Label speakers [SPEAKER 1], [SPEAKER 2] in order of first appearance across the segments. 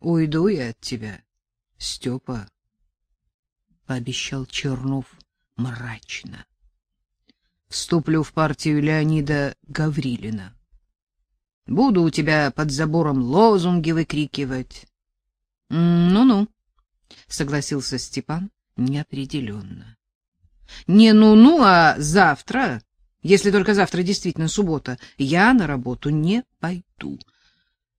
[SPEAKER 1] Уйду я от тебя, Степа, — пообещал Чернов мрачно. Вступлю в партию Леонида Гаврилина. Буду у тебя под забором лозунги выкрикивать. Ну-ну, согласился Степан неопределенно. Не ну-ну, а завтра, если только завтра действительно суббота, я на работу не пойду.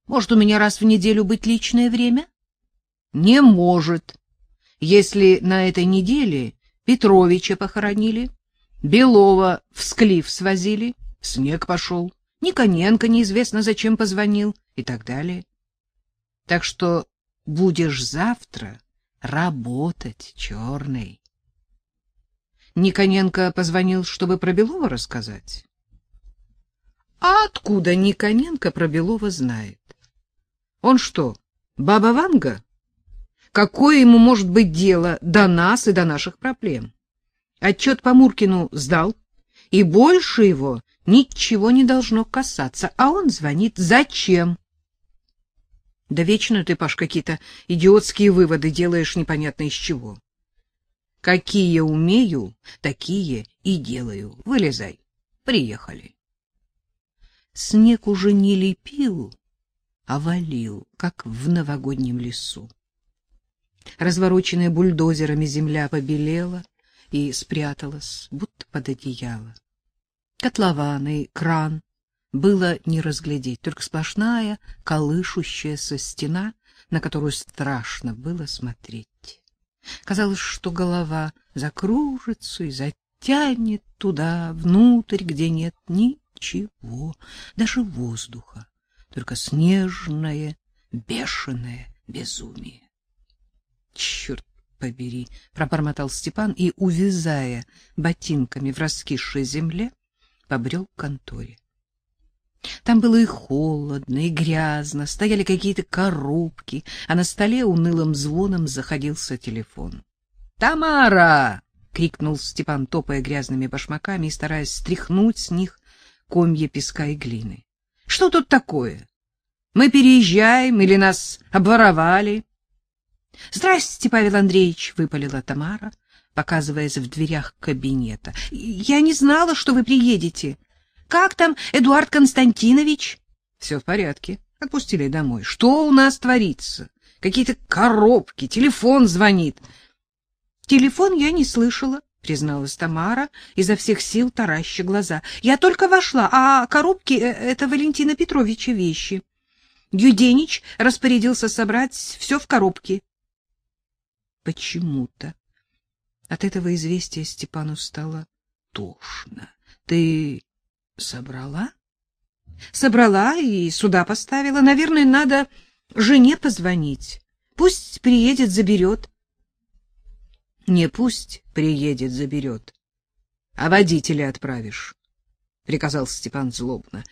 [SPEAKER 1] Может, у меня раз в неделю быть личное время? Не может. Если на этой неделе Петровича похоронили, Белова в Склиф свозили, снег пошел, Никоненко неизвестно зачем позвонил и так далее. Так что будешь завтра работать, черный. Никоненко позвонил, чтобы про Белова рассказать. А откуда Никоненко про Белова знает? Он что, баба Ванга? Какое ему может быть дело до нас и до наших проблем? Отчет по Муркину сдал, и больше его ничего не должно касаться. А он звонит. Зачем? Да вечно ты, Паш, какие-то идиотские выводы делаешь непонятно из чего. Какие умею, такие и делаю. Вылезай. Приехали. Снег уже не лепил, а как в новогоднем лесу. Развороченная бульдозерами земля побелела и спряталась, будто под одеяло. Котлованы, кран было не разглядеть, только сплошная колышущаяся стена, на которую страшно было смотреть. Казалось, что голова закружится и затянет туда, внутрь, где нет ничего, даже воздуха только снежное, бешеное безумие. Черт побери, пробормотал Степан и, увязая ботинками в раскисшей земле, побрел к конторе. Там было и холодно, и грязно, стояли какие-то коробки, а на столе унылым звоном заходился телефон. «Тамара!» — крикнул Степан, топая грязными башмаками и стараясь стряхнуть с них комья песка и глины. Что тут такое? Мы переезжаем или нас обворовали? Здрасте, Павел Андреевич, выпалила Тамара, показываясь в дверях кабинета. Я не знала, что вы приедете. Как там Эдуард Константинович? Все в порядке. Отпустили домой. Что у нас творится? Какие-то коробки, телефон звонит. Телефон я не слышала призналась Тамара, изо всех сил тараща глаза. Я только вошла, а коробки э, это Валентина Петровича вещи. Юденич распорядился собрать все в коробке. Почему-то от этого известия Степану стало тошно. Ты собрала? Собрала и сюда поставила. Наверное, надо жене позвонить. Пусть приедет, заберет. Не пусть приедет, заберет, а водителя отправишь, — приказал Степан злобно.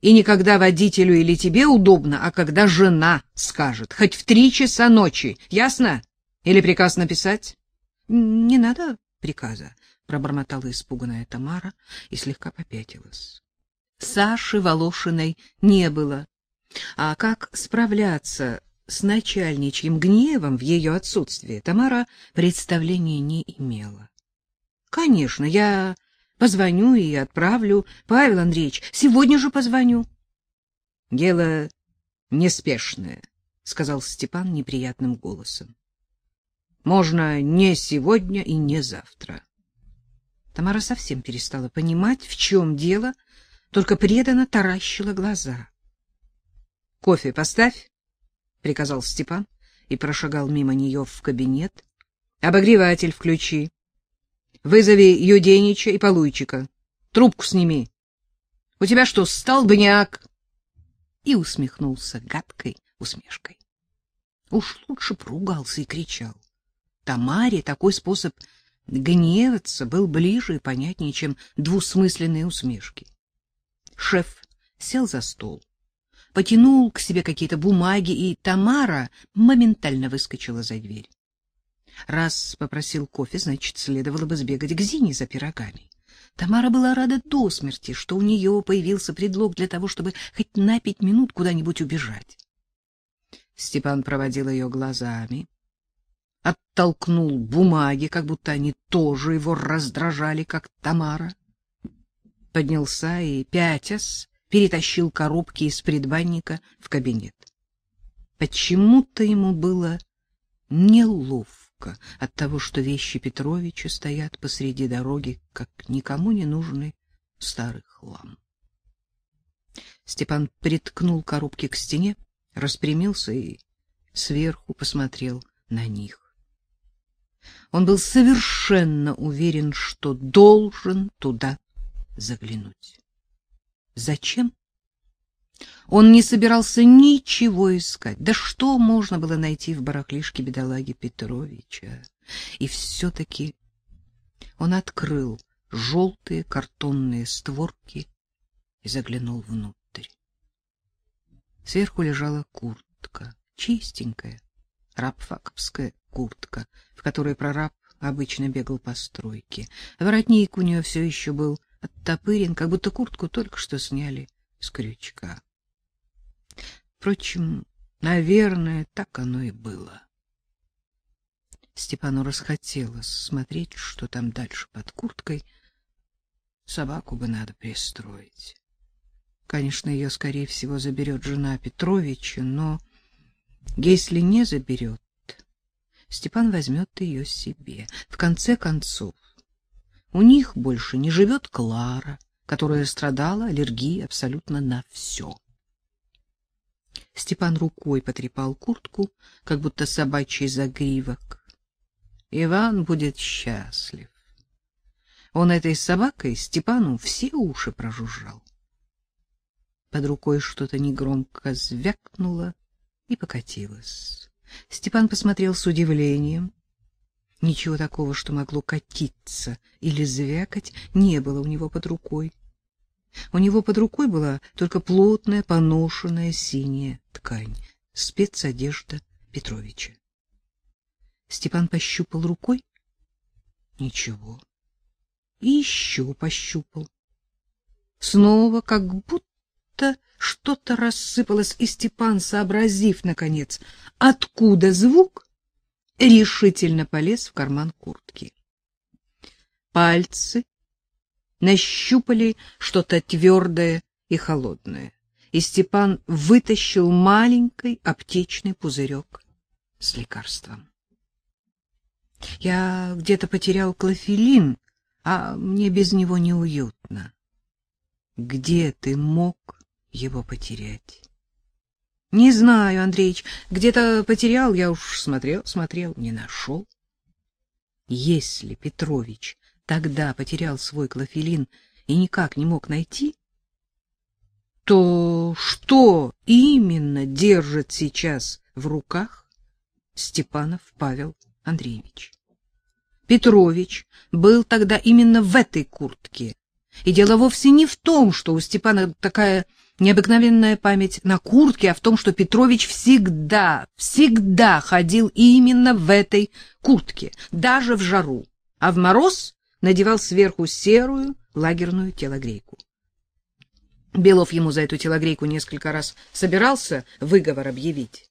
[SPEAKER 1] И никогда водителю или тебе удобно, а когда жена скажет, хоть в три часа ночи, ясно? Или приказ написать? — Не надо приказа, — пробормотала испуганная Тамара и слегка попятилась. Саши Волошиной не было. А как справляться с начальничьим гневом в ее отсутствие Тамара представления не имела. Конечно, я позвоню и отправлю. Павел Андреевич, сегодня же позвоню. Дело неспешное, сказал Степан неприятным голосом. Можно не сегодня и не завтра. Тамара совсем перестала понимать, в чем дело, только преданно таращила глаза. Кофе поставь, — приказал Степан и прошагал мимо нее в кабинет. — Обогреватель включи. Вызови Юденича и Полуйчика. Трубку сними. У тебя что, столбняк? И усмехнулся гадкой усмешкой. Уж лучше поругался и кричал. Тамаре такой способ гневаться был ближе и понятнее, чем двусмысленные усмешки. Шеф сел за стол, потянул к себе какие-то бумаги, и Тамара моментально выскочила за дверь. Раз попросил кофе, значит, следовало бы сбегать к Зине за пирогами. Тамара была рада до смерти, что у нее появился предлог для того, чтобы хоть на пять минут куда-нибудь убежать. Степан проводил ее глазами, оттолкнул бумаги, как будто они тоже его раздражали, как Тамара. Поднялся и, пятясь, перетащил коробки из предбанника в кабинет. Почему-то ему было неловко от того, что вещи Петровича стоят посреди дороги, как никому не нужный старый хлам. Степан приткнул коробки к стене, распрямился и сверху посмотрел на них. Он был совершенно уверен, что должен туда заглянуть. Зачем? Он не собирался ничего искать. Да что можно было найти в барахлишке бедолаги Петровича? И все-таки он открыл желтые картонные створки и заглянул внутрь. Сверху лежала куртка, чистенькая, рабфаковская куртка, в которой прораб обычно бегал по стройке. Воротник у нее все еще был оттопырен, как будто куртку только что сняли с крючка. Впрочем, наверное, так оно и было. Степану расхотелось смотреть, что там дальше под курткой. Собаку бы надо пристроить. Конечно, ее, скорее всего, заберет жена Петровича, но если не заберет, Степан возьмет ее себе. В конце концов, у них больше не живет Клара, которая страдала аллергией абсолютно на все. Степан рукой потрепал куртку, как будто собачий загривок. Иван будет счастлив. Он этой собакой Степану все уши прожужжал. Под рукой что-то негромко звякнуло и покатилось. Степан посмотрел с удивлением. Ничего такого, что могло катиться или звякать, не было у него под рукой. У него под рукой была только плотная, поношенная синяя ткань, спецодежда Петровича. Степан пощупал рукой. Ничего. И еще пощупал. Снова как будто что-то рассыпалось, и Степан, сообразив, наконец, откуда звук, решительно полез в карман куртки. Пальцы нащупали что-то твердое и холодное, и Степан вытащил маленький аптечный пузырек с лекарством. Я где-то потерял клофелин, а мне без него неуютно. Где ты мог его потерять. Не знаю, Андреич, где-то потерял, я уж смотрел, смотрел, не нашел. Если Петрович тогда потерял свой клофелин и никак не мог найти, то что именно держит сейчас в руках Степанов Павел Андреевич? Петрович был тогда именно в этой куртке. И дело вовсе не в том, что у Степана такая необыкновенная память на куртке, а в том, что Петрович всегда, всегда ходил именно в этой куртке, даже в жару, а в мороз надевал сверху серую лагерную телогрейку. Белов ему за эту телогрейку несколько раз собирался выговор объявить.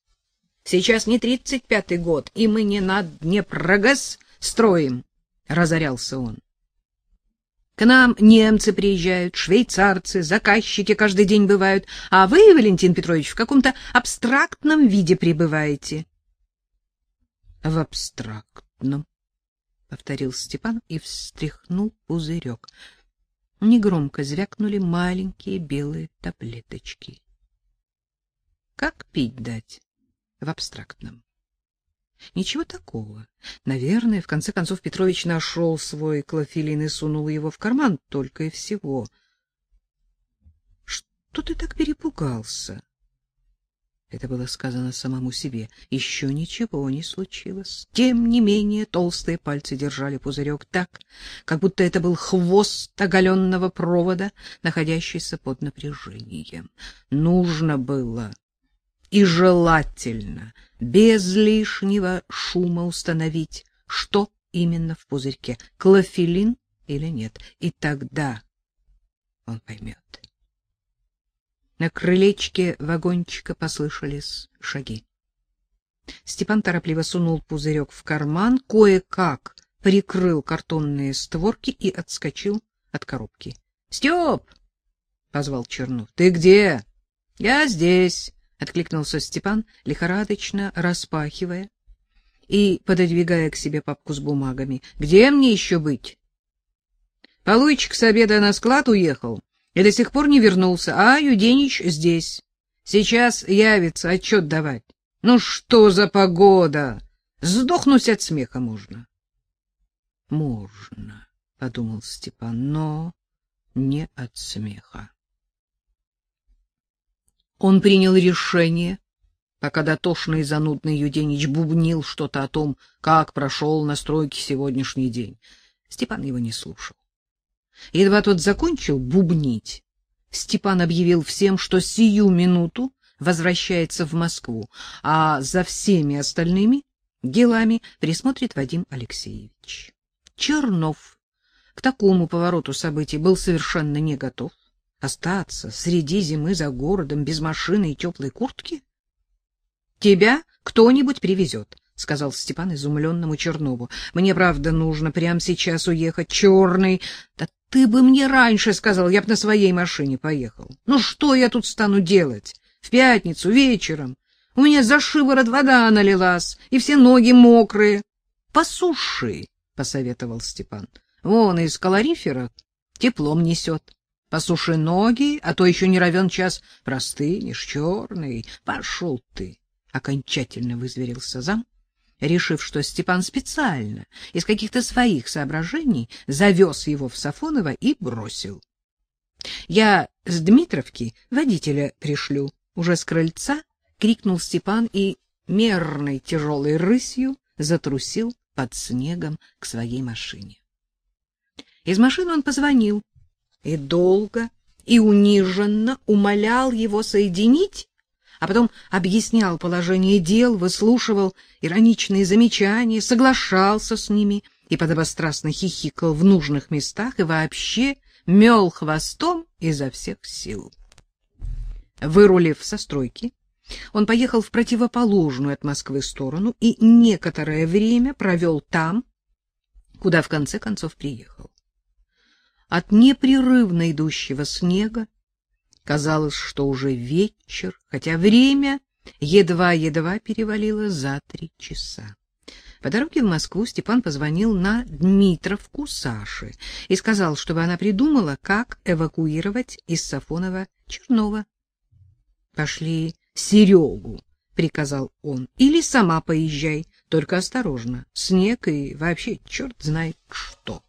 [SPEAKER 1] Сейчас не тридцать пятый год, и мы не на Днепрогэс строим, разорялся он. К нам немцы приезжают, швейцарцы, заказчики каждый день бывают, а вы, Валентин Петрович, в каком-то абстрактном виде пребываете. — В абстрактном, — повторил Степан и встряхнул пузырек. Негромко звякнули маленькие белые таблеточки. — Как пить дать в абстрактном? Ничего такого. Наверное, в конце концов Петрович нашел свой клофелин и сунул его в карман только и всего. Что ты так перепугался? Это было сказано самому себе. Еще ничего не случилось. Тем не менее, толстые пальцы держали пузырек так, как будто это был хвост оголенного провода, находящийся под напряжением. Нужно было и желательно без лишнего шума установить, что именно в пузырьке, клофелин или нет, и тогда он поймет. На крылечке вагончика послышались шаги. Степан торопливо сунул пузырек в карман, кое-как прикрыл картонные створки и отскочил от коробки. — Степ! — позвал Чернов. — Ты где? — Я здесь, — откликнулся Степан, лихорадочно распахивая и пододвигая к себе папку с бумагами. — Где мне еще быть? Полуйчик с обеда на склад уехал и до сих пор не вернулся, а Юденич здесь. Сейчас явится отчет давать. Ну что за погода? Сдохнуть от смеха можно. Можно, подумал Степан, но не от смеха. Он принял решение, пока дотошный и занудный Юденич бубнил что-то о том, как прошел на стройке сегодняшний день. Степан его не слушал. Едва тот закончил бубнить, Степан объявил всем, что сию минуту возвращается в Москву, а за всеми остальными делами присмотрит Вадим Алексеевич. Чернов к такому повороту событий был совершенно не готов. Остаться среди зимы за городом без машины и теплой куртки? — Тебя кто-нибудь привезет, — сказал Степан изумленному Чернову. — Мне, правда, нужно прямо сейчас уехать. Черный... Да ты бы мне раньше сказал, я б на своей машине поехал. Ну что я тут стану делать? В пятницу вечером. У меня за шиворот вода налилась, и все ноги мокрые. — Посуши, — посоветовал Степан. — Вон из калорифера теплом несет. Посуши ноги, а то еще не равен час простынешь, черный. Пошел ты! — окончательно вызверился зам, решив, что Степан специально, из каких-то своих соображений, завез его в Сафоново и бросил. — Я с Дмитровки водителя пришлю. Уже с крыльца крикнул Степан и мерной тяжелой рысью затрусил под снегом к своей машине. Из машины он позвонил и долго и униженно умолял его соединить, а потом объяснял положение дел, выслушивал ироничные замечания, соглашался с ними и подобострастно хихикал в нужных местах и вообще мел хвостом изо всех сил. Вырулив со стройки, он поехал в противоположную от Москвы сторону и некоторое время провел там, куда в конце концов приехал. От непрерывно идущего снега казалось, что уже вечер, хотя время едва-едва перевалило за три часа. По дороге в Москву Степан позвонил на Дмитровку Саше и сказал, чтобы она придумала, как эвакуировать из Сафонова Чернова. — Пошли Серегу, — приказал он, — или сама поезжай, только осторожно, снег и вообще черт знает что.